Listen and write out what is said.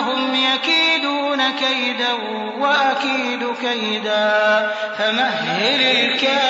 إنهم يكيدون كيدا وأكيد كيدا فمهل الكافرين